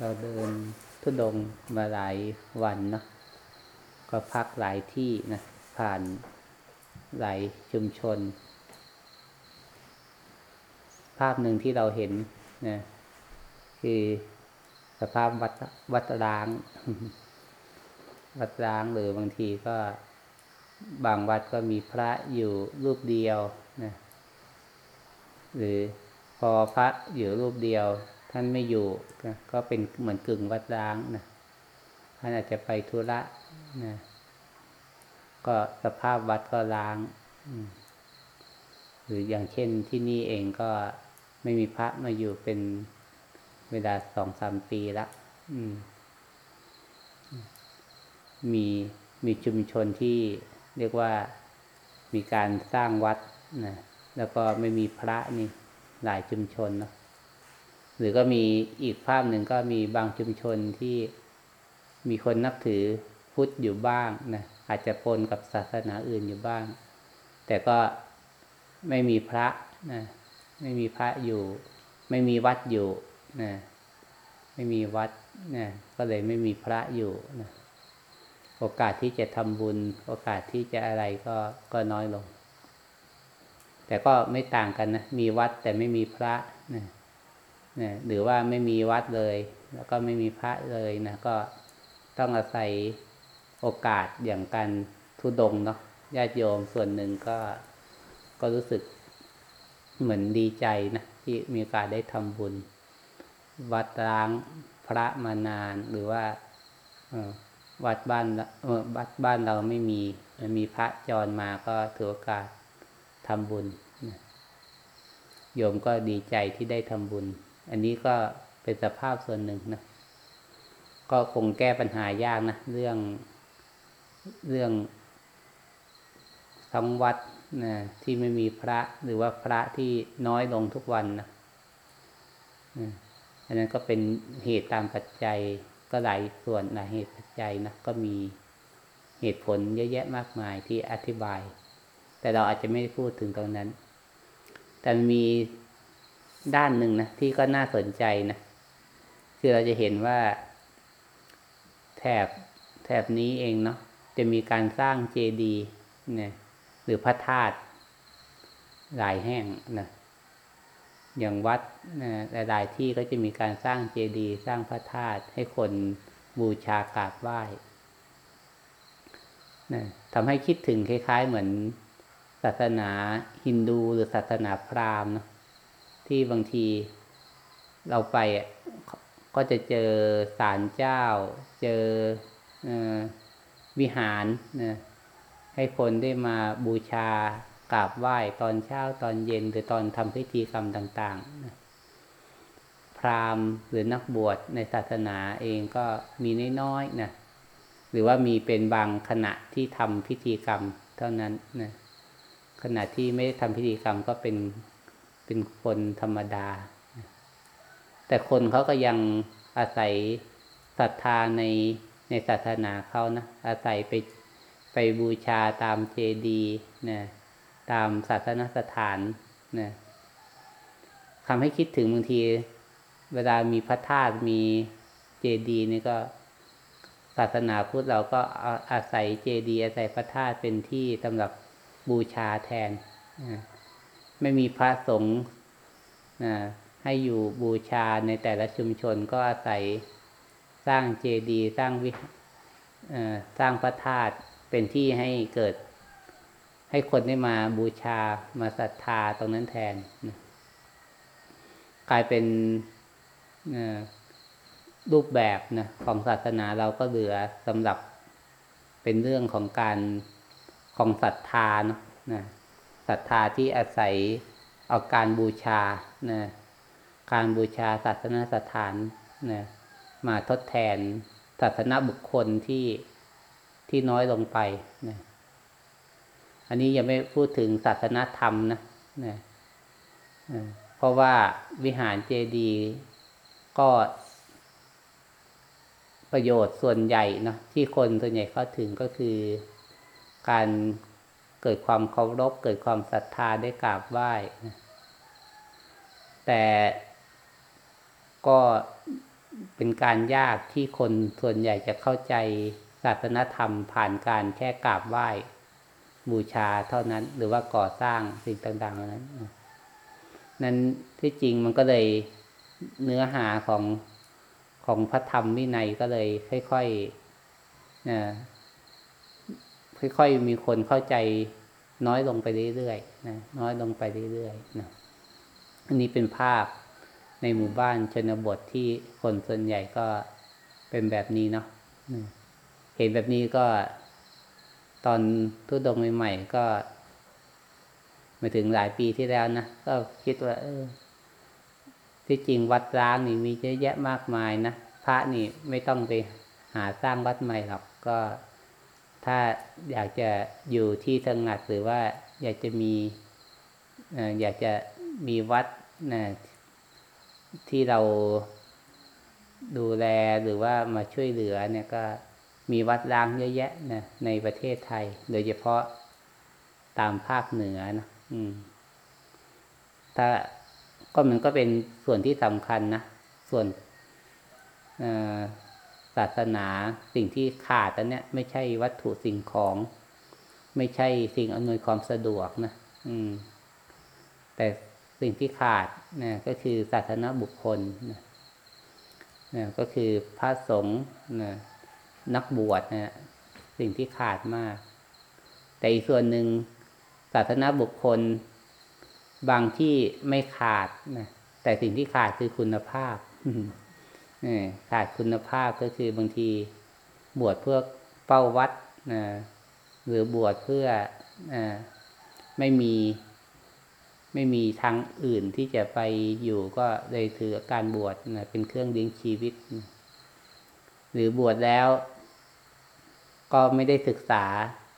เราเดินทุดงมาหลายวันเนาะก็พักหลายที่นะ ผ่านหลายชุมชน ภาพหนึ่งที่เราเห็นนะคือสภาพวัดวัดร้าง วัดร้างหรือบางทีก็บางวัดก็มีพระอยู่รูปเดียวนะหรือพอพระอยู่รูปเดียว ท่านไม่อยู่นะก็เป็นเหมือนกึ่งวัดร้างนะท่านอาจจะไปธุระนะก็สภาพวัดก็ร้างหรืออย่างเช่นที่นี่เองก็ไม่มีพระมาอยู่เป็นเวลาสองสามปีละมีมีชุมชนที่เรียกว่ามีการสร้างวัดนะแล้วก็ไม่มีพระนี่หลายชุมชนเนาะ หรือก็มีอีกภาพหนึ่งก็มีบางชุมชนที่มีคนนับถือพุทธอยู่บ้างนะอาจจะปนกับศาสนาอื่นอยู่บ้าง แต่ก็ไม่มีพระนะไม่มีพระอยู่ ไม่มีวัดอยู่นะไม่มีวัดนะก็เลยไม่มีพระอยู่นะโอกาสที่จะทำบุญ โอกาสที่จะอะไรก็ก็น้อยลง แต่ก็ไม่ต่างกันนะมีวัดแต่ไม่มีพระนะ นะหรือว่าไม่มีวัดเลย แล้วก็ไม่มีพระเลยนะก็ต้องอาศัยโอกาสอย่างการทุดงเนาะญาติโยมส่วนหนึ่งก็ก็รู้สึกเหมือนดีใจนะที่มีโอกาสได้ทำบุญ วัดร้างพระมานานหรือว่าวัดบ้านวัดบ้านเราไม่มีมีพระจรมาก็ถือโอกาสทำบุญโยมก็ดีใจที่ได้ทำบุญ อันนี้ก็เป็นสภาพส่วนหนึ่งนะ ก็คงแก้ปัญหายากนะ เรื่องเรื่องทั้งวัดนะที่ไม่มีพระหรือว่าพระที่น้อยลงทุกวันนะอันนั้นก็เป็นเหตุตามปัจจัยก็หลายส่วนหลายเหตุปัจจัยนะก็มีเหตุผลเยอะแยะมากมายที่อธิบาย แต่เราอาจจะไม่ได้พูดถึงตรงนั้น แต่มี ด้านหนึ่งนะที่ก็น่าสนใจนะคือเราจะเห็นว่า แถบแถบนี้เองเนาะจะมีการสร้างเจดีย์เนี่ยหรือพระธาตุหลายแห่งนะอย่างวัดนะหลายๆที่ก็จะมีการสร้างเจดีย์สร้างพระธาตุให้คนบูชากราบไหว้นะทำให้คิดถึงคล้าย ๆ เหมือนศาสนาฮินดูหรือศาสนาพราหมณ์นะ ที่บางทีเราไปก็จะเจอศาลเจ้า เจอวิหารนะให้คนได้มาบูชากราบไหว้ตอนเช้าตอนเย็นหรือตอนทำพิธีกรรมต่างๆนะพราหมณ์หรือนักบวชในศาสนาเองก็มีน้อยๆนะหรือว่ามีเป็นบางขณะที่ทำพิธีกรรมเท่านั้นนะขณะที่ไม่ได้ทำพิธีกรรมก็เป็น เป็นคนธรรมดา แต่คนเขาก็ยังอาศัยศรัทธาในในศาสนาเขานะอาศัยไปไปบูชาตามเจดีนะตามศาสนสถานนะทำให้คิดถึงบางที เวลามีพระธาตุมีเจดีนี่ก็ศาสนาพุทธเราก็อาศัยเจดี อาศัยพระธาตุเป็นที่สำหรับบูชาแทนนะ ไม่มีพระสงฆ์นะให้อยู่บูชาในแต่ละชุมชนก็อาศัยสร้างเจดีย์สร้างวิสร้างพระธาตุเป็นที่ให้เกิด ให้คนได้มาบูชามาศรัทธาตรงนั้นแทนนะกลายเป็นรูปแบบนะของศาสนาเราก็เหลือสำหรับเป็นเรื่องของการของศรัทธาเนาะนะ ศรัทธาที่อาศัยเอาการบูชานะการบูชาศาสนาสถานนะมาทดแทนศาสนาบุคคลที่ที่น้อยลงไปนะอันนี้ยังไม่พูดถึงศาสนาธรรมนะนะเพราะว่าวิหารเจดีย์ก็ประโยชน์ส่วนใหญ่นะที่คนส่วนใหญ่เข้าถึงก็คือการ เกิดความเคารพเกิดความศรัทธาได้กราบไหว้แต่ก็เป็นการยากที่คนส่วนใหญ่จะเข้าใจศาสนธรรมผ่านการแค่กราบไหว้ บูชาเท่านั้น หรือว่าก่อสร้างสิ่งต่างๆนั้น นั้นที่จริงมันก็เลยเนื้อหาของของพระธรรมวินัยก็เลยค่อยๆนะ ค่อยๆมีคนเข้าใจน้อยลงไปเรื่อยๆนะน้อยลงไปเรื่อยๆนะอันนี้เป็นภาพในหมู่บ้านชนบทที่คนส่วนใหญ่ก็เป็นแบบนี้เนาะเห็นแบบนี้ก็ ตอนทุดงใหม่ๆก็มาถึงหลายปีที่แล้วนะก็คิดว่าเออ ที่จริงวัดร้างนี่มีเยอะแยะมากมายนะพระนี่ไม่ต้องไปหาสร้างวัดใหม่หรอกก็ ถ้าอยากจะอยู่ที่สงัดหรือว่าอยากจะมีอยากจะมีวัดนะที่เราดูแลหรือว่ามาช่วยเหลือเนี่ยก็มีวัดร้างเยอะแยะนะในประเทศไทย โดยเฉพาะตามภาคเหนือนะอืม ถ้าก็มันก็เป็นส่วนที่สำคัญนะ ส่วน ศาสนาสิ่งที่ขาดอันเนี้ยไม่ใช่วัตถุสิ่งของ ไม่ใช่สิ่งอำนวยความสะดวกนะอืม แต่สิ่งที่ขาดนะก็คือศาสนาบุคคลนะนะก็คือพระสงฆ์นะนักบวชนะสิ่งที่ขาดมาก แต่อีกส่วนหนึ่งศาสนาบุคคล บางที่ไม่ขาดนะแต่สิ่งที่ขาดคือคุณภาพ ขาดคุณภาพก็คือบางทีบวชเพื่อเป้าวัดนะหรือบวชเพื่ออไม่มีไม่มีทางอื่นที่จะไปอยู่ก็เลยถือการบวชนะเป็นเครื่องเลี้ยงชีวิตนะหรือบวชแล้ว ก็ไม่ได้ศึกษา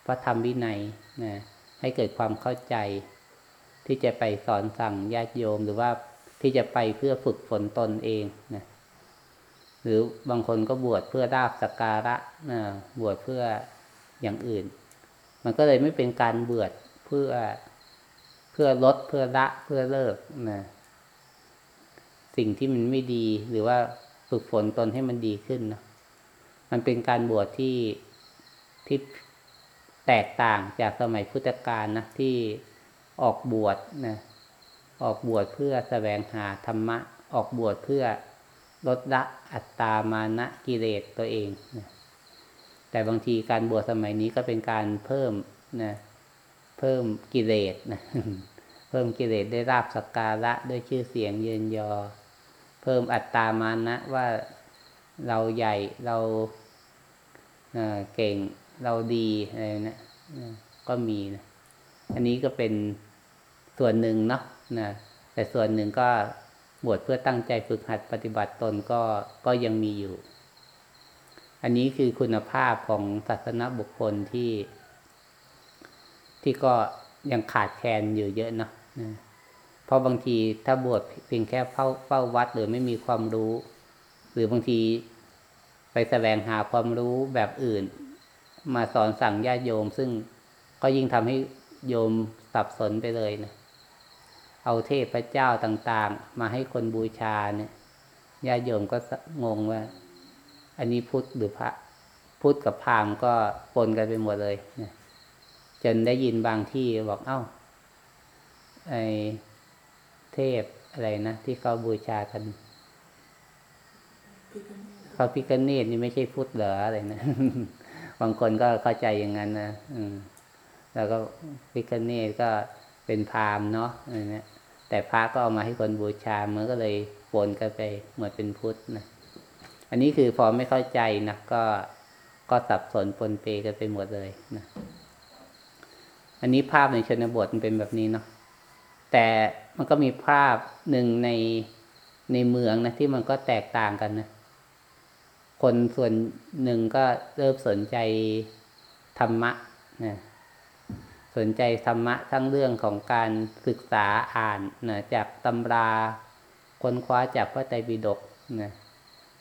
พระธรรมวินัยนะให้เกิดความเข้าใจ ที่จะไปสอนสั่งญาติโยมหรือว่าที่จะไปเพื่อฝึกฝนตนเองนะ หรือบางคนก็บวชเพื่อราบสการะนะบวชเพื่ออย่างอื่น มันก็เลยไม่เป็นการบวชเพื่อเพื่อลดเพื่อละเพื่อเลิกนะสิ่งที่มันไม่ดีหรือว่าฝึกฝนตนให้มันดีขึ้นนะมันเป็นการบวชที่ที่แตกต่างจากสมัยพุทธกาลนะที่ออกบวชนะออกบวชเพื่อแสวงหาธรรมะ ออกบวชเพื่อ ลดละอัตตามานะกิเลสตัวเองนะแต่บางทีการบวชสมัยนี้ก็เป็นการเพิ่มนะเพิ่มกิเลสนะเพิ่มกิเลสได้ราบสักการะด้วยชื่อเสียงเยินยอ เพิ่มอัตตามานะว่าเราใหญ่เราเก่งเราดีอะไรนะก็มีนะอันนี้ก็เป็นส่วนหนึ่งเนาะนะแต่ส่วนหนึ่งก็ บวชเพื่อตั้งใจฝึกหัดปฏิบัติตนก็ก็ยังมีอยู่ อันนี้คือคุณภาพของศาสนาบุคคลที่ ที่ก็ยังขาดแคลนอยู่เยอะเนาะนะเพราะบางทีถ้าบวชเพียงแค่เฝ้าเฝ้าวัดหรือไม่มีความรู้ หรือบางทีไปแสวงหาความรู้แบบอื่น มาสอนสั่งญาติโยม ซึ่งก็ยิ่งทำให้โยมสับสนไปเลยนะ เอาเทพเจ้าต่างๆ มาให้คนบูชาเนี่ยญาโยมก็งงว่า อันนี้พุทธหรือพระพุทธกับพราหมณ์ก็ปนกันไปหมดเลยเนี่ยจนได้ยินบางที่บอกเอ้าไอเทพอะไรนะที่เขาบูชากันเขาพิกเนตนี่ไม่ใช่พุทธเหรออะไรนะบางคนก็เข้าใจอย่างนั้นนะอืมแล้วก็พิกเนตก็เป็นพราหมณ์เนาะอะไรเนี้ย แต่พระก็เอามาให้คนบูชามันก็เลยปนกันไปเหมือนเป็นพุทธนะอันนี้คือพอไม่เข้าใจนะก็ก็สับสนปนเปกันไปหมดเลยนะอันนี้ภาพในชนบทมันเป็นแบบนี้เนาะแต่มันก็มีภาพหนึ่งในในเมืองนะที่มันก็แตกต่างกันนะคนส่วนหนึ่งก็เริ่มสนใจธรรมะนะ สนใจธรรมะทั้งเรื่องของการศึกษาอ่านนะจากตำราค้นคว้าจากพระไตรปิฎกนะ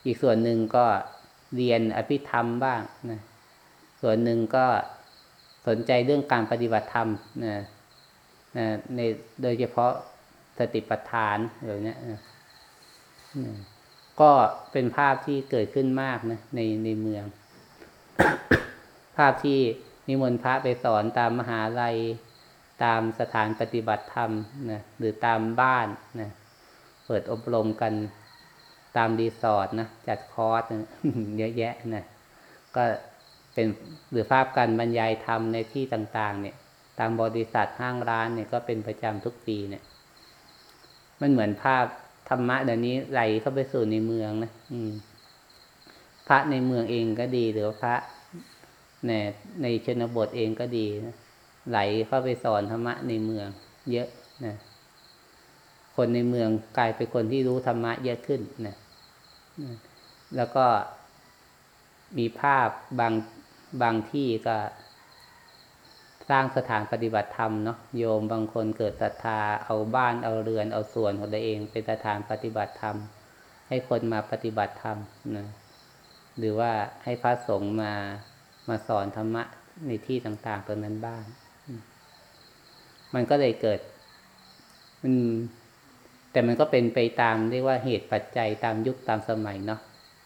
อีกส่วนหนึ่งก็เรียนอภิธรรมบ้างนะส่วนหนึ่งก็สนใจเรื่องการปฏิบัติธรรมนะนะในโดยเฉพาะสติปัฏฐานแบบนี้นะก็เป็นภาพที่เกิดขึ้นมากนะในในเมือง ภาพที่ นิมนต์พระไปสอนตามมหาลัย ตามสถานปฏิบัติธรรมนะหรือตามบ้านนะเปิดอบรมกันตามรีสอร์ทนะจัดคอร์สเยอะแยะนะก็เป็นหรือภาพการบรรยายธรรมในที่ต่างๆ เนี่ย ตามบริษัทห้างร้านเนี่ยก็เป็นประจำทุกปีเนี่ย มันเหมือนภาพธรรมะเดี๋ยวนี้ไหลเข้าไปสู่ในเมืองนะอืม พระในเมืองเองก็ดีหรือพระ ในในชนบทเองก็ดีนะไหลเข้าไปสอนธรรมะในเมืองเยอะนะคนในเมืองกลายเป็นคนที่รู้ธรรมะเยอะขึ้นนะแล้วก็มีภาพบางบางที่ก็สร้างสถานปฏิบัติธรรมเนาะโยมบางคนเกิดศรัทธาเอาบ้านเอาเรือนเอาส่วนของตัวเองเป็นสถานปฏิบัติธรรม ให้คนมาปฏิบัติธรรมนะหรือว่าให้พระสงฆ์มา มาสอนธรรมะในที่ต่าง ๆตรงนั้นบ้าง มันก็เลยเกิด มัน แต่มันก็เป็นไปตามเรียกว่าเหตุปัจจัยตามยุคตามสมัยเนาะ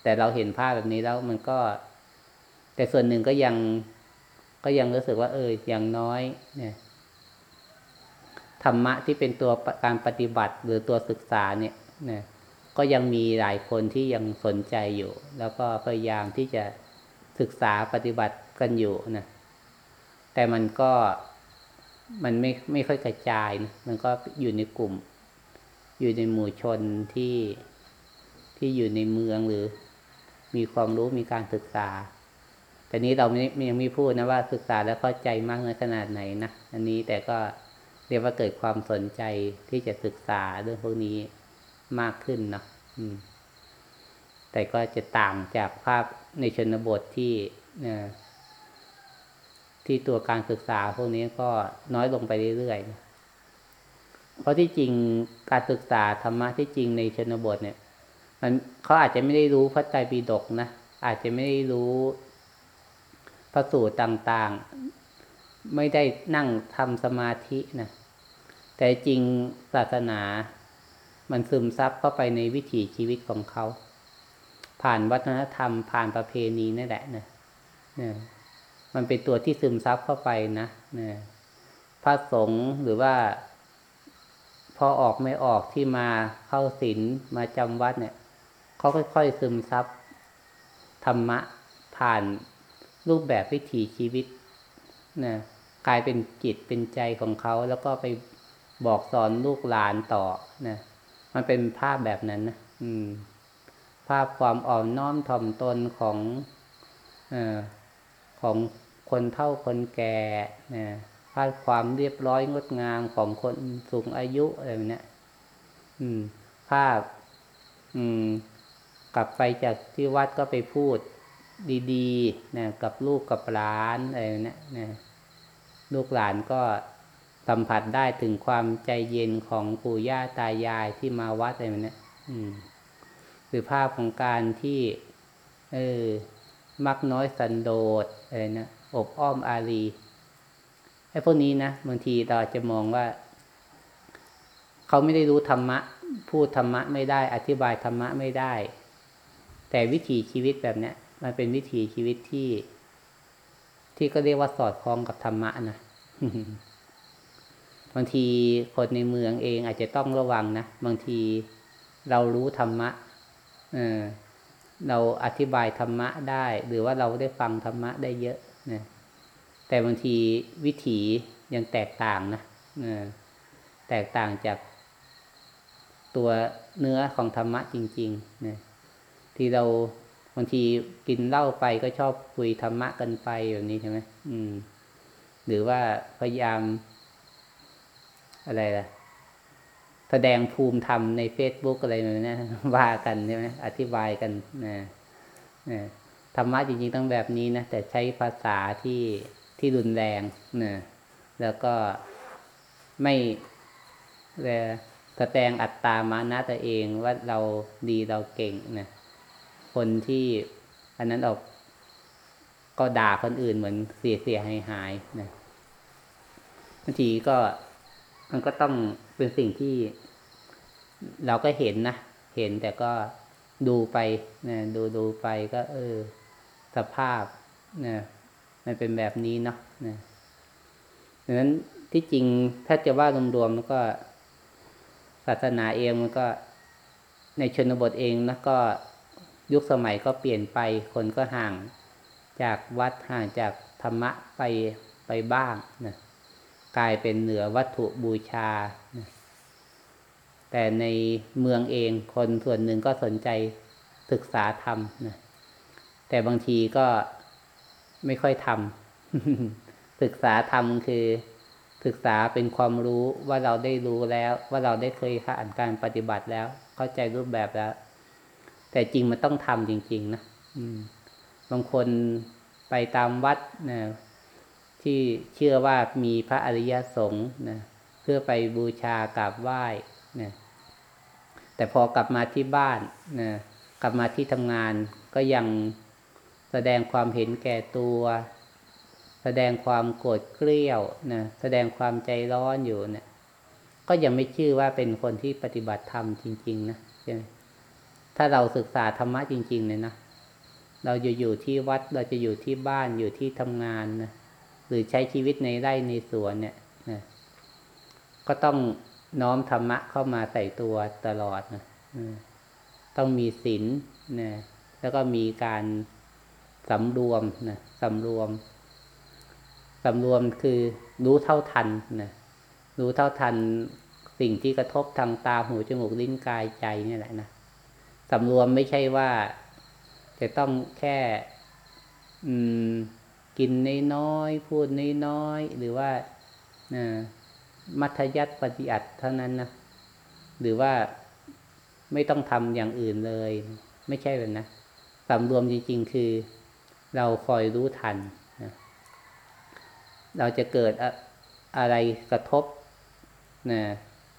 แต่เราเห็นภาพแบบนี้แล้วมันก็ แต่ส่วนหนึ่งก็ยัง ก็ยังรู้สึกว่า เออ อย่างน้อย เนี่ย ธรรมะที่เป็นตัวการปฏิบัติหรือตัวศึกษาเนี่ยนะก็ยังมีหลายคนที่ยังสนใจอยู่ แล้วก็พยายามที่จะ ศึกษาปฏิบัติกันอยู่นะแต่มันก็มันไม่ไม่ค่อยกระจายนะมันก็อยู่ในกลุ่ม อยู่ในหมู่ชนที่ที่อยู่ในเมืองหรือ มีความรู้มีการศึกษา แต่นี้เราไม่ยังไม่พูดนะว่าศึกษาแล้วเข้าใจมากน้อยขนาดไหนนะอันนี้แต่ก็เรียกว่าเกิดความสนใจที่จะศึกษาเรื่องพวกนี้มากขึ้นเนาะแต่ก็จะต่างจากภาพ ในชนบทที่ที่ตัวการศึกษาพวกนี้ก็น้อยลงไปเรื่อยๆ เพราะที่จริงการศึกษาธรรมะที่จริงในชนบทเนี่ย มันเขาอาจจะไม่ได้รู้พระไตรปิฎกนะอาจจะไม่ได้รู้พระสูตรต่างๆ ไม่ได้นั่งทำสมาธินะแต่จริงศาสนา มันซึมซับเข้าไปในวิถีชีวิตของเขา ผ่านวัฒนธรรม ผ่านประเพณีนั่นแหละนะเนี่ยมันเป็นตัวที่ซึมซับเข้าไปนะเนี่ยพระสงฆ์หรือว่า พอออกไม่ออกที่มาเข้าศีลมาจำวัดเนี่ยเขาค่อยๆซึมซับธรรมะผ่านรูปแบบวิถีชีวิตนะกลายเป็นจิตเป็นใจของเขา แล้วก็ไปบอกสอนลูกหลานต่อนะมันเป็นภาพแบบนั้นนะอืม ภาพความอ่อนน้อมถ่อมตนของอของคนเฒ่าคนแก่นะภาพความเรียบร้อยงดงามของคนสูงอายุอะไรแบบนี้อืมภาพกลับไปจากที่วัดก็ไปพูดดีๆนะกับลูกกับหลานอะไรเนี่ยนะลูกหลานก็สัมผัสได้ถึงความใจเย็นของปู่ย่าตายายที่มาวัดอะไรแบบนี้อืม หรือภาพของการที่เออมักน้อยสันโดษอะไรนะอบอ้อมอารีไอ้พวกนี้นะบางทีเราจะมองว่า เขาไม่ได้รู้ธรรมะ พูดธรรมะไม่ได้ อธิบายธรรมะไม่ได้ แต่วิถีชีวิตแบบเนี้ยมันเป็นวิถีชีวิตที่ ที่ก็เรียกว่าสอดคล้องกับธรรมะนะบางทีคนในเมืองเองอาจจะต้องระวังนะบางทีเรารู้ธรรมะ เราอธิบายธรรมะได้ หรือว่าเราได้ฟังธรรมะได้เยอะนะแต่บางทีวิถียังแตกต่างนะนะแตกต่างจากตัวเนื้อของธรรมะจริงๆนะที่เราบางทีกินเหล้าไปก็ชอบคุยธรรมะกันไปแบบนี้ใช่ไหมอืม หรือว่าพยายาม อะไรล่ะ แสดงภูมิธรรมในเฟซบุ๊กอะไรแบบนี้ว่ากันใช่ไหมอธิบายกันนะนะธรรมะจริงๆต้องแบบนี้นะ แต่ใช้ภาษาที่ที่รุนแรงนะแล้วก็ไม่แสดงอัตตามานะตัวเองว่าเราดีเราเก่งนะคนที่อันนั้นออกก็ด่าคนอื่นเหมือนเสียเสียหายหายนะบางทีก็ มันก็ต้องเป็นสิ่งที่ เราก็เห็นนะ เห็นแต่ก็ดูไปนะดูดูไปก็ เออ สภาพนะมันเป็นแบบนี้เนาะนะดังนั้นที่จริงถ้าจะว่ารวมๆแล้วก็ศาสนาเองมันก็ในชนบทเองแล้วก็ยุคสมัยก็เปลี่ยนไป คนก็ห่างจากวัดห่างจากธรรมะไปไปบ้างนะ กลายเป็นเหนือวัตถุบูชา แต่ในเมืองเองคนส่วนหนึ่งก็สนใจศึกษาธรรมนะแต่บางทีก็ไม่ค่อยทำศึกษาธรรมคือศึกษาเป็นความรู้ว่าเราได้รู้แล้ว ว่าเราได้เคยผ่านการปฏิบัติแล้ว เข้าใจรูปแบบแล้ว แต่จริงมันต้องทำจริง ๆ นะบางคนไปตามวัดนะ ที่เชื่อว่ามีพระอริยสงฆ์นะเพื่อไปบูชากราบไหว้นะแต่พอกลับมาที่บ้านนะกลับมาที่ทำงานก็ยังแสดงความเห็นแก่ตัว แสดงความโกรธเกลี้ยวนะแสดงความใจร้อนอยู่เนะี่ยก็ยังไม่ชื่อว่าเป็นคนที่ปฏิบัติธรรมจริง ๆ นะใช่ไหมถ้าเราศึกษาธรรมะจริง ๆเนี่ยนะเราจะอยู่ที่วัดเราจะอยู่ที่บ้านอยู่ที่ทำงานนะ หรือใช้ชีวิตในไร่ในสวนเนี่ยนะก็ต้องน้อมธรรมะเข้ามาใส่ตัวตลอดนะต้องมีศีลนะแล้วก็มีการสำรวมนะสำรวมสำรวมคือรู้เท่าทันนะรู้เท่าทันสิ่งที่กระทบทางตาหูจมูกลิ้นกายใจนี่แหละนะสำรวมไม่ใช่ว่าจะต้องแค่ อืม กินน้อยๆพูดน้อยๆหรือว่ามัธยัติปฏิอัติเท่านั้นนะหรือว่าไม่ต้องทำอย่างอื่นเลย ไม่ใช่แบบนะสำรวมจริงๆคือ เราคอยรู้ทันนะเราจะเกิดอะไรกระทบนะ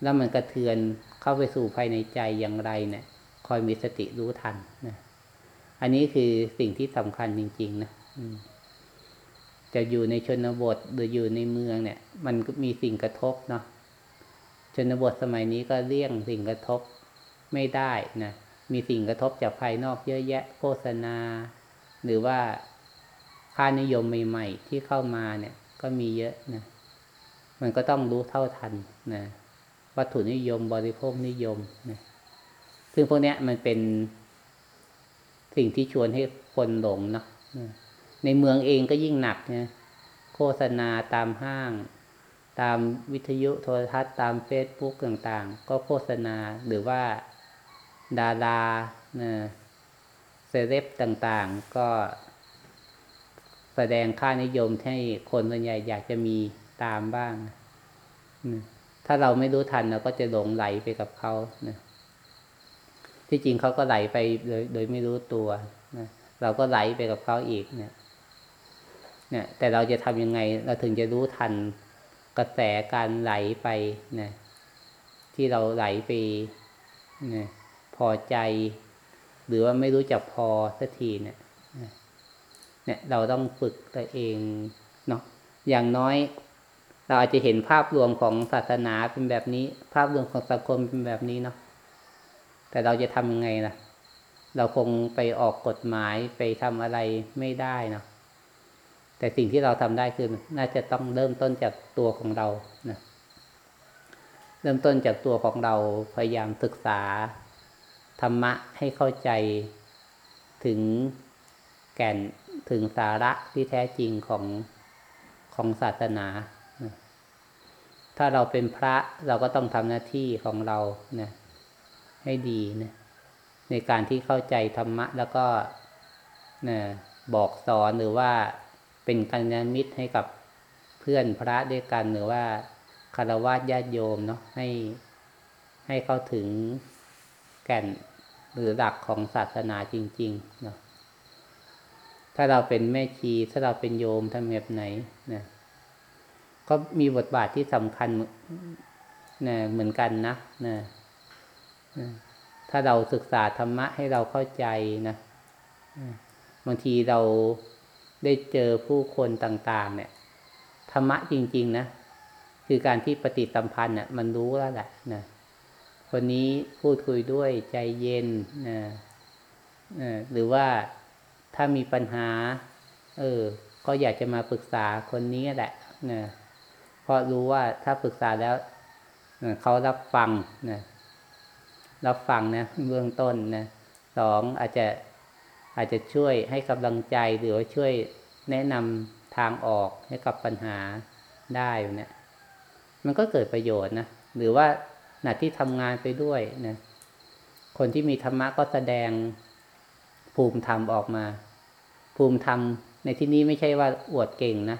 แล้วมันกระเทือนเข้าไปสู่ภายในใจอย่างไรเนะี่ยคอยมีสติรู้ทันนะอันนี้คือสิ่งที่สำคัญจริง ๆ นะ จะอยู่ในชนบทหรืออยู่ในเมืองเนี่ย มันก็มีสิ่งกระทบเนาะชนบทสมัยนี้ก็เลี่ยงสิ่งกระทบไม่ได้นะมีสิ่งกระทบจากภายนอกเยอะแยะโฆษณา หรือว่าค่านิยมใหม่ๆ ที่เข้ามาเนี่ย ก็มีเยอะนะมันก็ต้องรู้เท่าทันนะวัตถุนิยมบริโภคนิยมนะซึ่งพวกนี้มันเป็นสิ่งที่ชวนให้คนหลงเนาะ ในเมืองเองก็ยิ่งหนักเนะโฆษณาตามห้าง ตามวิทยุโทรทัศน์ตามเฟซบุ๊กต่างๆ ก็โฆษณาหรือว่าดาราเซเลบต่างๆ ก็แสดงค่านิยมให้คนส่วนใหญ่อยากจะมีตามบ้าง ถ้าเราไม่รู้ทันเราก็จะหลงไหลไปกับเขานะที่จริงเขาก็ไหลไปโดยโดยไม่รู้ตัวนะเราก็ไหลไปกับเขาอีกเนี่ย เนี่ยแต่เราจะทำยังไง เราถึงจะรู้ทันกระแสการไหลไปนะที่เราไหลไปนะพอใจ หรือว่าไม่รู้จักพอสักทีเนี่ยเนี่ยเราต้องฝึกตัวเองเนาะอย่างน้อย เราอาจจะเห็นภาพรวมของศาสนาเป็นแบบนี้ ภาพรวมของสังคมเป็นแบบนี้เนาะแต่เราจะทำยังไงล่ะ เราคงไปออกกฎหมายไปทำอะไรไม่ได้เนาะ แต่สิ่งที่เราทำได้คือน่าจะต้องเริ่มต้นจากตัวของเรานะเริ่มต้นจากตัวของเราพยายามศึกษาธรรมะให้เข้าใจถึงแก่นถึงสาระที่แท้จริงของของศาสนา ถ้าเราเป็นพระเราก็ต้องทำหน้าที่ของเรานะให้ดีนะในการที่เข้าใจธรรมะแล้วก็นะบอกสอนหรือว่า เป็นกัญญามิตรให้กับเพื่อนพระด้วยกันหรือว่าคารวะญาติโยมเนาะให้ให้เข้าถึงแก่นหรือหลักของศาสนาจริงๆเนาะถ้าเราเป็นแม่ชีถ้าเราเป็นโยมทำแบบไหนนะก็มีบทบาทที่สำคัญนะเหมือนกันนะนะถ้าเราศึกษาธรรมะให้เราเข้าใจนะบางทีเรา ได้เจอผู้คนต่างๆ เนี่ยธรรมะจริง ๆ นะ คือการที่ปฏิสัมพันธ์เนี่ยมันรู้แล้วแหละนะคนนี้พูดคุยด้วยใจเย็นนะหรือว่าถ้ามีปัญหา เออ ก็อยากจะมาปรึกษาคนนี้แหละนะเพราะรู้ว่าถ้าปรึกษาแล้วเขารับฟังนะรับฟังนะเบื้องต้นนะสองอาจจะ อาจจะช่วยให้กำลังใจหรือว่าช่วยแนะนำทางออกให้กับปัญหาได้เนี่ยมันก็เกิดประโยชน์นะหรือว่าหน้าที่ทำงานไปด้วยนะคนที่มีธรรมะก็แสดงภูมิธรรมออกมา ภูมิธรรมในที่นี้ไม่ใช่ว่าอวดเก่งนะ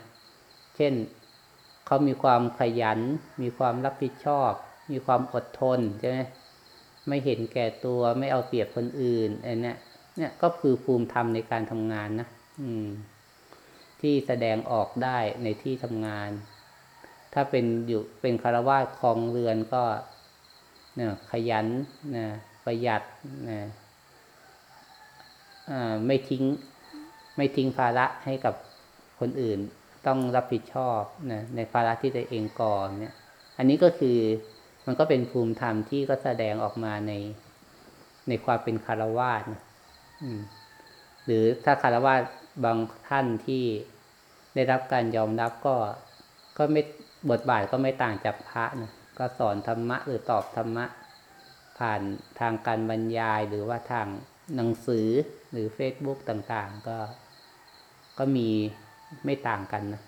เช่นเขามีความขยัน มีความรับผิดชอบ มีความอดทนใช่ไหมไม่เห็นแก่ตัวไม่เอาเปรียบคนอื่นอันเนี้ย เนี่ยก็คือภูมิธรรมในการทำงานนะที่แสดงออกได้ในที่ทำงาน ถ้าเป็นอยู่เป็นคารวาสคลองเรือนก็เนี่ยขยันนะประหยัดนะไม่ทิ้ง ไม่ทิ้งภาระให้กับคนอื่น ต้องรับผิดชอบนะในภาระที่ตัวเองก่อนเนี่ย อันนี้ก็คือมันก็เป็นภูมิธรรมที่ก็แสดงออกมาในในความเป็นคารวาสนะ หรือถ้าคารวาสบางท่านที่ได้รับการยอมรับก็ก็ไม่บทบาทก็ไม่ต่างจากพระนะก็สอนธรรมะหรือตอบธรรมะ ผ่านทางการบรรยายหรือว่าทางหนังสือหรือ Facebook ต่างๆ ก็ก็มีไม่ต่างกันนะ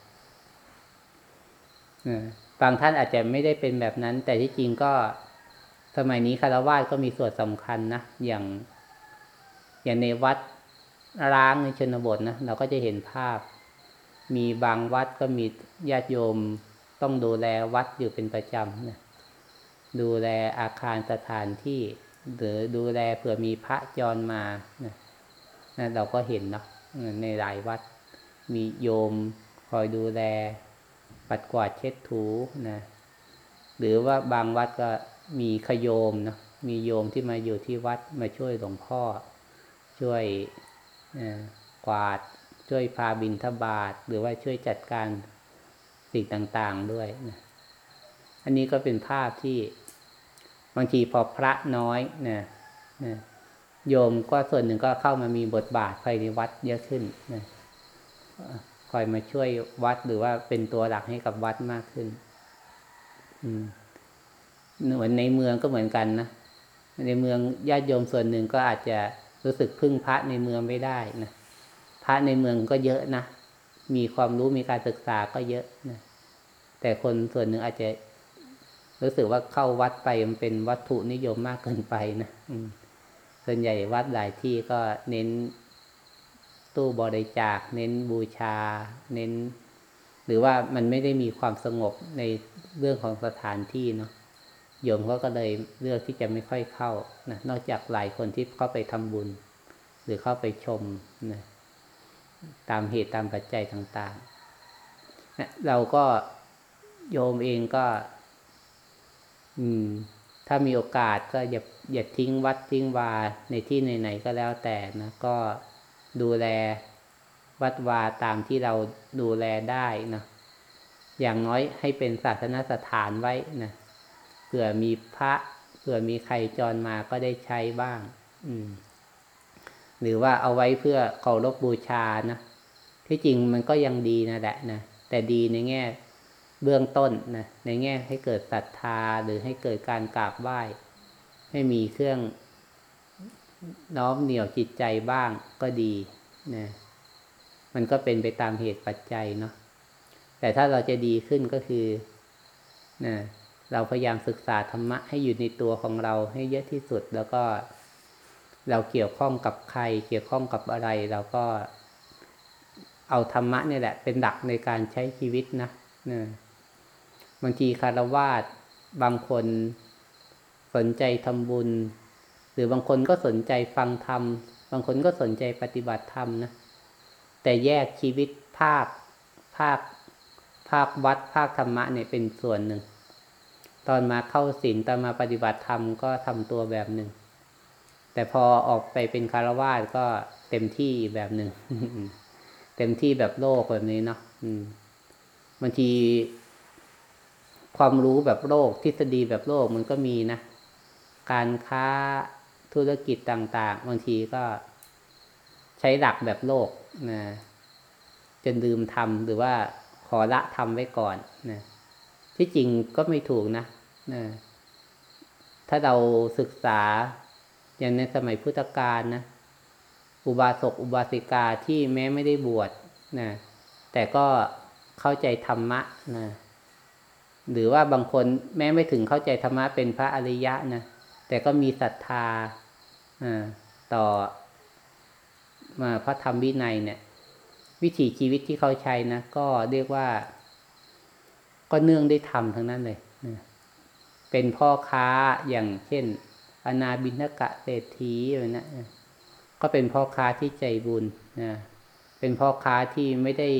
บางท่านอาจจะไม่ได้เป็นแบบนั้น แต่ที่จริงก็สมัยนี้คารวะก็มีส่วนสำคัญนะอย่าง อย่างในวัดร้างในชนบทนะเราก็จะเห็นภาพ มีบางวัดก็มีญาติโยมต้องดูแลวัดอยู่เป็นประจำนะดูแลอาคารสถานที่หรือดูแลเผื่อมีพระจรมานะนะเราก็เห็นเนาะในหลายวัด มีโยมคอยดูแล ปัดกวาดเช็ดถูนะหรือว่าบางวัดก็มีขโยมเนาะมีโยมที่มาอยู่ที่วัดมาช่วยหลวงพ่อ ช่วยกวาด ช่วยพาบินทบาท หรือว่าช่วยจัดการสิ่งต่างๆด้วยนะอันนี้ก็เป็นภาพที่บางทีพอพระน้อยนะนะโยมก็ส่วนหนึ่งก็เข้ามามีบทบาทภายในวัดเยอะขึ้นนะคอยมาช่วยวัดหรือว่าเป็นตัวหลักให้กับวัดมากขึ้น อืมเหมือนในเมืองก็เหมือนกันนะในเมืองญาติโยมส่วนหนึ่งก็อาจจะ รู้สึกพึ่งพระในเมืองไม่ได้นะพระในเมืองก็เยอะนะ มีความรู้มีการศึกษาก็เยอะนะแต่คนส่วนหนึ่งอาจจะรู้สึกว่าเข้าวัดไปมันเป็นวัตถุนิยมมากเกินไปนะส่วนใหญ่วัดหลายที่ก็เน้นตู้บริจาค เน้นบูชา เน้น หรือว่ามันไม่ได้มีความสงบในเรื่องของสถานที่เนาะ โยมเขาก็เลยเลือกที่จะไม่ค่อยเข้านะนอกจากหลายคนที่เข้าไปทำบุญ หรือเข้าไปชมนะตามเหตุตามปัจจัยต่างๆนะเราก็โยมเองก็ อืม ถ้ามีโอกาสก็อย่าอย่าทิ้งวัดทิ้งวาในที่ไหนๆก็แล้วแต่นะก็ดูแลวัดวาตามที่เราดูแลได้นะอย่างน้อยให้เป็นศาสนสถานไว้นะ ผื่อมีพระเผื่อมีใครจรมาก็ได้ใช้บ้าง อืม หรือว่าเอาไว้เพื่อเคารพบบูชานะที่จริงมันก็ยังดีนะแหละนะแต่ดีในแง่เบื้องต้นนะในแง่ให้เกิดศรัทธาหรือให้เกิดการกราบไหว้ให้มีเครื่องน้อมเหนี่ยวจิตใจบ้างก็ดีนะมันก็เป็นไปตามเหตุปัจจัยเนาะแต่ถ้าเราจะดีขึ้นก็คือนะ เราพยายามศึกษาธรรมะให้อยู่ในตัวของเราให้เยอะที่สุด แล้วก็เราเกี่ยวข้องกับใคร เกี่ยวข้องกับอะไร เราก็เอาธรรมะนี่แหละ เป็นหลักในการใช้ชีวิตนะนะบางทีคารวาสบางคนสนใจทำบุญ หรือบางคนก็สนใจฟังธรรม บางคนก็สนใจปฏิบัติธรรมนะ แต่แยกชีวิตภาคภาคภาควัดภาคธรรมะเนี่ยเป็นส่วนหนึ่ง ตอนมาเข้าศีลตอนมาปฏิบัติธรรมก็ทำตัวแบบหนึ่ง แต่พอออกไปเป็นคารวาสก็เต็มที่แบบหนึ่ง เต็มที่แบบโลกแบบนี้เนาะบางที ความรู้แบบโลกทฤษฎีแบบโลกมันก็มีนะ การค้าธุรกิจต่าง ๆ บางทีก็ใช้หลักแบบโลกนะจนลืมทำหรือว่าขอละทำไว้ก่อนนะ ที่จริงก็ไม่ถูกนะนะถ้าเราศึกษาอย่างในสมัยพุทธกาลนะอุบาสกอุบาสิกาที่แม้ไม่ได้บวชนะแต่ก็เข้าใจธรรมะนะหรือว่าบางคนแม้ไม่ถึงเข้าใจธรรมะเป็นพระอริยะนะแต่ก็มีศรัทธาต่อมาพระธรรมวินัยเนี่ย วิถีชีวิตที่เขาใช้นะก็เรียกว่า ก็เนื่องได้ทำทั้งนั้นเลย เป็นพ่อค้าอย่างเช่น อนาบินกะเศรษฐีอะไรนะก็เป็นพ่อค้าที่ใจบุญนะเป็นพ่อค้าที่ไม่ได้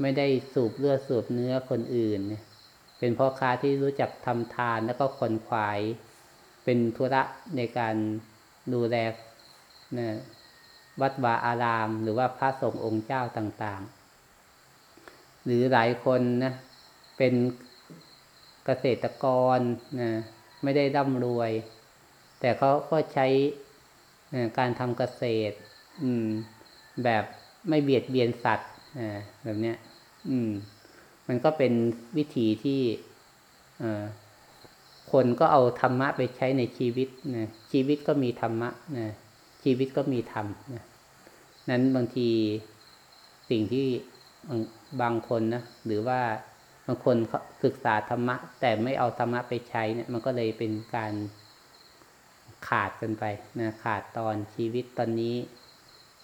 ไม่ได้สูบเลือดสูบเนื้อคนอื่นเนี่ยเป็นพ่อค้าที่รู้จักทำทานแล้วก็คนขวาย เป็นธุระในการดูแลนะวัดวาอาราม หรือว่าพระสงฆ์องค์เจ้าต่าง ๆ หรือหลายคนนะ เป็นเกษตรกรนะไม่ได้ร่ำรวย แต่เขาก็ใช้การทำเกษตรแบบไม่เบียดเบียนสัตว์แบบเนี้ยมันก็เป็นวิธีที่คนก็เอาธรรมะไปใช้ในชีวิตนะชีวิตก็มีธรรมะนะชีวิตก็มีธรรมนะนั้นบางทีสิ่งที่บางคนนะหรือว่าางคนศึกษาธรรมะ แต่ไม่เอาธรรมะไปใช้เนี่ย มันก็เลยเป็นการขาดกันไปนะขาดตอนชีวิตตอนนี้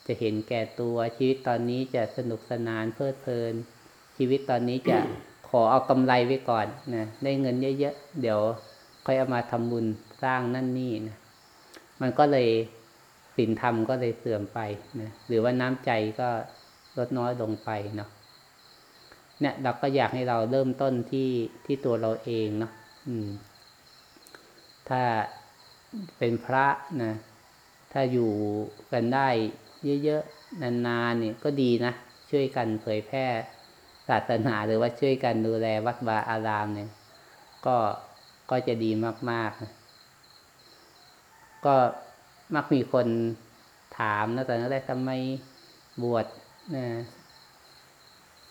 จะเห็นแก่ตัวชีวิตตอนนี้จะสนุกสนานเพลิดเพลิน ชีวิตตอนนี้จะขอเอากำไรไว้ก่อนนะได้เงินเยอะๆเดี๋ยวค่อยเอามาทำบุญสร้างนั่นนี่นะมันก็เลยศีลธรรมก็เลยเสื่อมไปนะหรือว่าน้ำใจก็ลดน้อยลงไปเนาะ เนี่ยเราก็อยากให้เราเริ่มต้นที่ที่ตัวเราเองเนาะถ้าเป็นพระนะ ถ้าอยู่กันได้เยอะๆ นานๆเนี่ยก็ดีนะ ช่วยกันเผยแพร่ศาสนาหรือว่าช่วยกันดูแลวัดวาอารามเนี่ย ก็ก็จะดีมากๆก็มักมีคนถามนะแต่นั้นแรกทำไมบวชนะ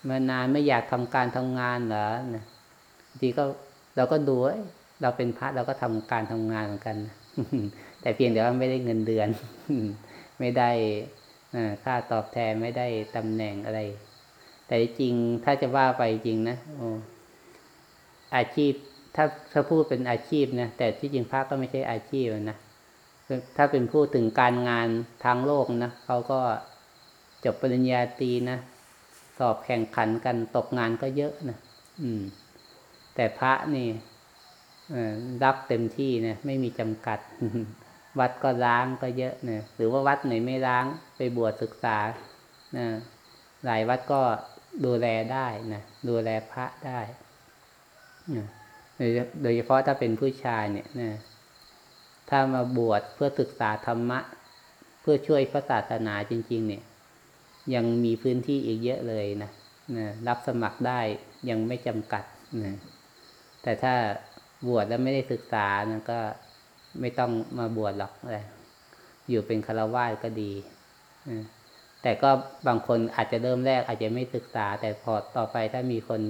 มานานไม่อยากทำการทำงานเหรอนะทีก็เราก็ดูเราเป็นพระเราก็ทำการทำงานเหมือนกัน แต่เพียงแต่ว่าไม่ได้เงินเดือน ไม่ได้ค่าตอบแทนไม่ได้ตำแหน่งอะไร แต่จริงถ้าจะว่าไปจริงนะอาชีพถ้าถ้าพูดเป็นอาชีพนะแต่ที่จริงพระก็ไม่ใช่อาชีพนะถ้าเป็นพูดถึงการงานทางโลกนะเขาก็จบปริญญาตรีนะ สอบแข่งขันกันตกงานก็เยอะนะอืม แต่พระนี่รับเต็มที่นะไม่มีจำกัด วัดก็ล้างก็เยอะนะหรือว่าวัดไหนไม่ล้างไปบวชศึกษานะหลายวัดก็ดูแลได้นะดูแลพระได้นะโดยเฉพาะถ้าเป็นผู้ชายเนี่ยนะถ้ามาบวชเพื่อศึกษาธรรมะ เพื่อช่วยพระศาสนาจริง ๆ เนี่ย ยังมีพื้นที่อีกเยอะเลยนะนะรับสมัครได้ยังไม่จำกัดนะแต่ถ้าบวชแล้วไม่ได้ศึกษานะก็ไม่ต้องมาบวชหรอกเลยอยู่เป็นคารวะก็ดีแต่ก็บางคนอาจจะเริ่มแรกอาจจะไม่ศึกษา แต่พอต่อไปถ้ามีคน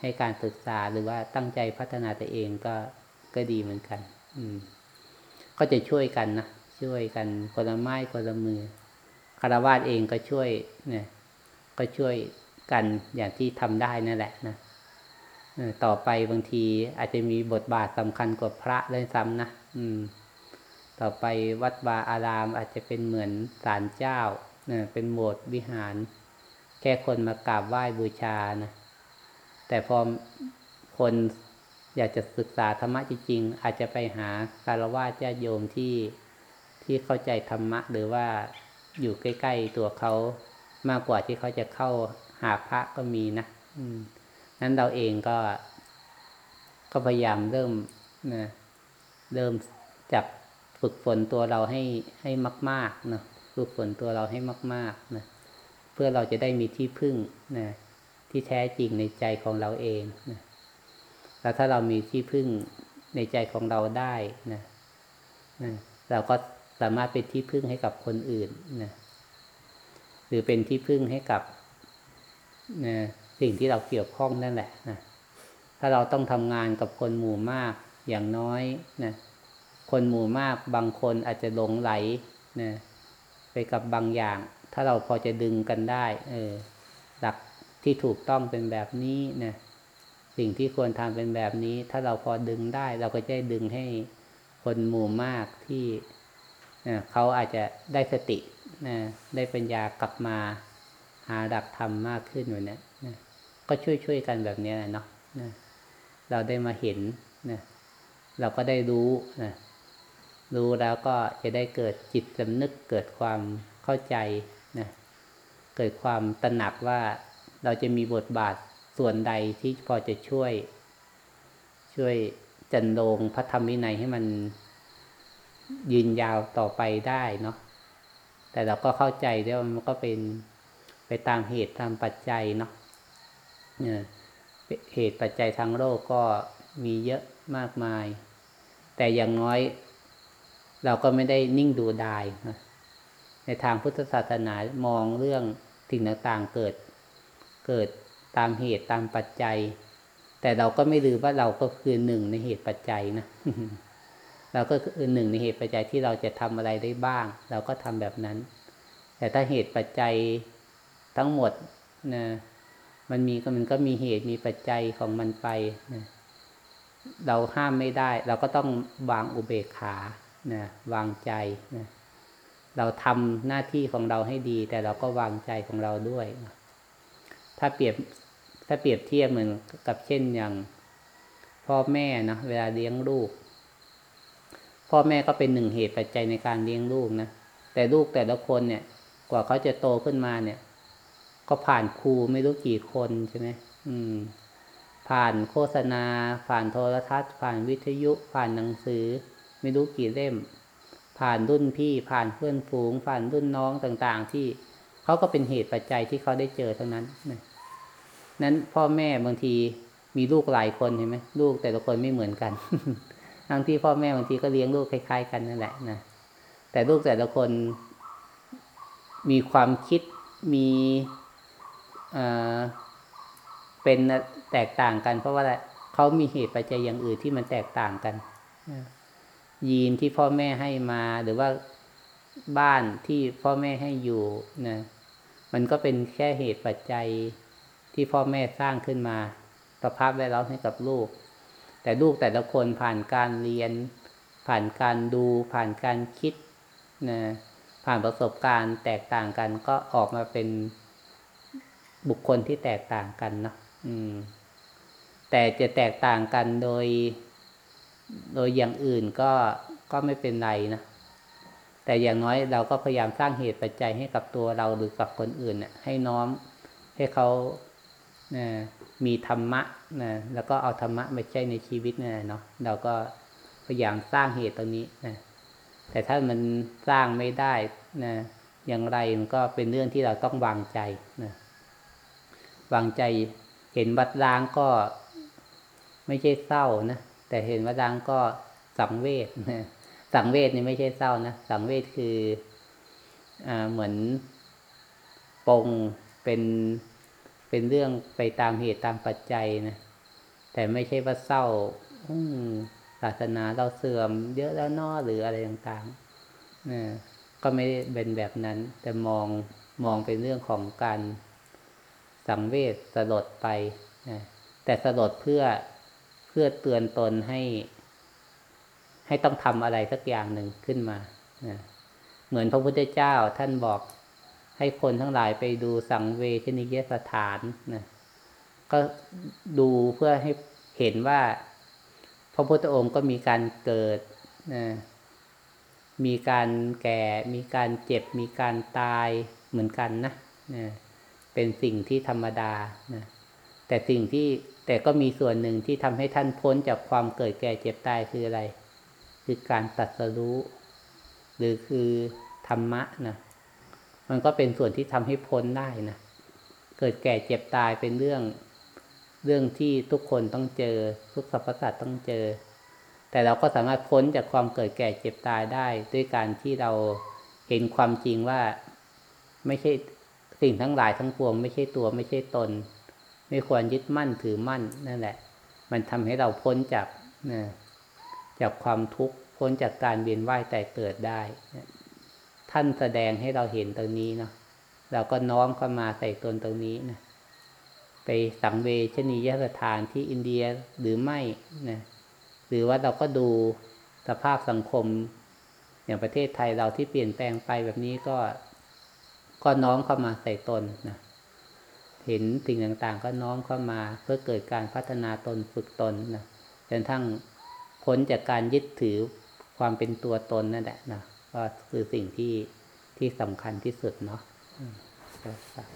ให้การศึกษาหรือว่าตั้งใจพัฒนาตัวเองก็ก็ดีเหมือนกัน อืม ก็จะช่วยกันนะช่วยกันคนละไม้คนละมือ คารวะเองก็ช่วยเนี่ยก็ช่วยกันอย่างที่ทำได้นั่นแหละนะต่อไปบางทีอาจจะมีบทบาทสำคัญกว่าพระเลยซ้ำนะอืม ต่อไปวัดวาอารามอาจจะเป็นเหมือนศาลเจ้าเนี่ยเป็นโบสถ์วิหาร แค่คนมากราบไหว้บูชานะแต่พอคนอยากจะศึกษาธรรมะจริงๆอาจจะไปหาคารวะญาติโยมที่ที่เข้าใจธรรมะหรือว่า อยู่ใกล้ ๆ ตัวเขามากกว่าที่เขาจะเข้าหาพระก็มีนะอืมนั้นเราเองก็ ก็พยายามเริ่มนะเริ่มจับฝึกฝนตัวเราให้ให้มากๆนะฝึกฝนตัวเราให้มากๆนะเพื่อเราจะได้มีที่พึ่งนะที่แท้จริงในใจของเราเองนะแล้วถ้าเรามีที่พึ่งในใจของเราได้นะนะเราก็ สามารถเป็นที่พึ่งให้กับคนอื่นนะหรือเป็นที่พึ่งให้กับนะสิ่งที่เราเกี่ยวข้องนั่นแหละนะถ้าเราต้องทำงานกับคนหมู่มากอย่างน้อยนะคนหมู่มากบางคนอาจจะหลงไหลนะไปกับบางอย่าง ถ้าเราพอจะดึงกันได้ เออหลักที่ถูกต้องเป็นแบบนี้นะสิ่งที่ควรทำเป็นแบบนี้ ถ้าเราพอดึงได้ เราก็จะดึงให้คนหมู่มากที่ เขาอาจจะได้สตินะได้ปัญญากลับมาหาหลักธรรมมากขึ้นอยู่เนี่ยนะก็ช่วยๆกันแบบนี้นะเนาะนะเราได้มาเห็นนะเราก็ได้รู้นะรู้แล้วก็จะได้เกิดจิตสำนึกเกิดความเข้าใจนะเกิดความตระหนักว่าเราจะมีบทบาทส่วนใดที่พอจะช่วย ช่วยจันโรงพระธรรมวินัยให้มัน ยืนยาวต่อไปได้เนาะแต่เราก็เข้าใจได้ว่ามันก็เป็นไปตามเหตุตามปัจจัยเนาะเนี่ยเหตุปัจจัยทางโลกก็มีเยอะมากมาย แต่อย่างน้อย เราก็ไม่ได้นิ่งดูดายนะในทางพุทธศาสนามองเรื่องสิ่งต่างๆเกิด เกิดตามเหตุตามปัจจัย แต่เราก็ไม่ลืมว่าเราก็คือหนึ่งในเหตุปัจจัยนะ เราก็คือหนึ่งในเหตุปัจจัยที่เราจะทำอะไรได้บ้าง เราก็ทำแบบนั้น แต่ถ้าเหตุปัจจัยทั้งหมดนะมันมีก็มันก็มีเหตุมีปัจจัยของมันไปนะเราห้ามไม่ได้ เราก็ต้องวางอุเบกขานะวางใจนะเราทำหน้าที่ของเราให้ดี แต่เราก็วางใจของเราด้วยนะถ้าเปรียบถ้าเปรียบเทียบเหมือนกับเช่นอย่าง พ่อแม่นะเวลาเลี้ยงลูก พ่อแม่ก็เป็นหนึ่งเหตุปัจจัยในการเลี้ยงลูกนะแต่ลูกแต่ละคนเนี่ย กว่าเขาจะโตขึ้นมาเนี่ย ก็ผ่านครูไม่รู้กี่คนใช่ไหมอืม ผ่านโฆษณา ผ่านโทรทัศน์ ผ่านวิทยุ ผ่านหนังสือ ไม่รู้กี่เล่ม ผ่านรุ่นพี่ ผ่านเพื่อนฝูง ผ่านรุ่นน้องต่างๆ ที่เขาก็เป็นเหตุปัจจัยที่เขาได้เจอเท่านั้นนะนั้นพ่อแม่บางทีมีลูกหลายคนเห็นไหมลูกแต่ละคนไม่เหมือนกัน ทั้งที่พ่อแม่บางทีก็เลี้ยงลูกคล้าย ๆ กันนั่นแหละนะแต่ลูกแต่ละคนมีความคิดมีเป็นแตกต่างกัน เพราะว่าเขามีเหตุปัจจัยอย่างอื่นที่มันแตกต่างกันยีนที่พ่อแม่ให้มาหรือว่าบ้านที่พ่อแม่ให้อยู่นะมันก็เป็นแค่เหตุปัจจัยที่พ่อแม่สร้างขึ้นมา สภาพแวดล้อมให้กับลูก แต่ลูกแต่ละคนผ่านการเรียน ผ่านการดูผ่านการคิดนะผ่านประสบการณ์แตกต่างกันก็ออกมาเป็นบุคคลที่แตกต่างกันเนาะอืม แต่จะแตกต่างกันโดย โดยอย่างอื่นก็ก็ไม่เป็นไรนะแต่อย่างน้อยเราก็พยายามสร้างเหตุปัจจัยให้กับตัวเราหรือกับคนอื่นเนี่ยให้น้อมให้เขาเนะ มีธรรมะนะแล้วก็เอาธรรมะมาใช้ในชีวิตนี่เนาะเราก็พยายามสร้างเหตุตรงนี้นะแต่ถ้ามันสร้างไม่ได้นะอย่างไรมันก็เป็นเรื่องที่เราต้องวางใจนะวางใจเห็นวัดร้างก็ไม่ใช่เศร้านะแต่เห็นวัดร้างก็สังเวชนะสังเวชนี่ไม่ใช่เศร้านะสังเวชคืออ่าเหมือนปงเป็น เป็นเรื่องไปตามเหตุตามปัจจัยนะแต่ไม่ใช่ว่าเศร้าศาสนาเราเสื่อม เยอะแล้วนอหรืออะไรต่างๆนะก็ไม่ได้เป็นแบบนั้น แต่มองมองเป็นเรื่องของการสังเวชสลดไปนะแต่สลดเพื่อเพื่อเตือนตนให้ ให้ต้องทำอะไรสักอย่างหนึ่งขึ้นมานะเหมือนพระพุทธเจ้าท่านบอก ให้คนทั้งหลายไปดูสังเวชนิยสถานนะก็ดูเพื่อให้เห็นว่า พระพุทธองค์ก็มีการเกิดนะมีการแก่ มีการเจ็บ มีการตายเหมือนกันนะนะเป็นสิ่งที่ธรรมดานะแต่สิ่งที่แต่ก็มีส่วนหนึ่งที่ทำให้ท่านพ้นจากความเกิดแก่เจ็บตายคืออะไร คือการตัดสรู้ หรือคือธรรมะนะ มันก็เป็นส่วนที่ทำให้พ้นได้นะเกิดแก่เจ็บตายเป็นเรื่องเรื่องที่ทุกคนต้องเจอ ทุกสรรพสัตว์ต้องเจอ แต่เราก็สามารถพ้นจากความเกิดแก่เจ็บตายได้ ด้วยการที่เราเห็นความจริงว่าไม่ใช่สิ่งทั้งหลายทั้งปวง ไม่ใช่ตัวไม่ใช่ตน ไม่ควรยึดมั่นถือมั่นนั่นแหละ มันทำให้เราพ้นจากนะจากความทุกข์พ้นจากการเวียนว่ายแต่เกิดได้นะ ท่านแสดงให้เราเห็นตรงนี้เนาะเราก็น้อมเข้ามาใส่ตนตรงนี้นะไปสังเวชนียสถานที่อินเดียหรือไม่นะหรือว่าเราก็ดูสภาพสังคม อย่างประเทศไทยเราที่เปลี่ยนแปลงไปแบบนี้ก็ ก็น้อมเข้ามาใส่ตนนะเห็นสิ่งต่างๆ ก็น้อมเข้ามาเพื่อเกิดการพัฒนาตนฝึกตนนะจนทั้งพ้นจากการยึดถือความเป็นตัวตนนั่นแหละนะ ก็คือสิ่งที่ที่สำคัญที่สุดเนาะอืมครับ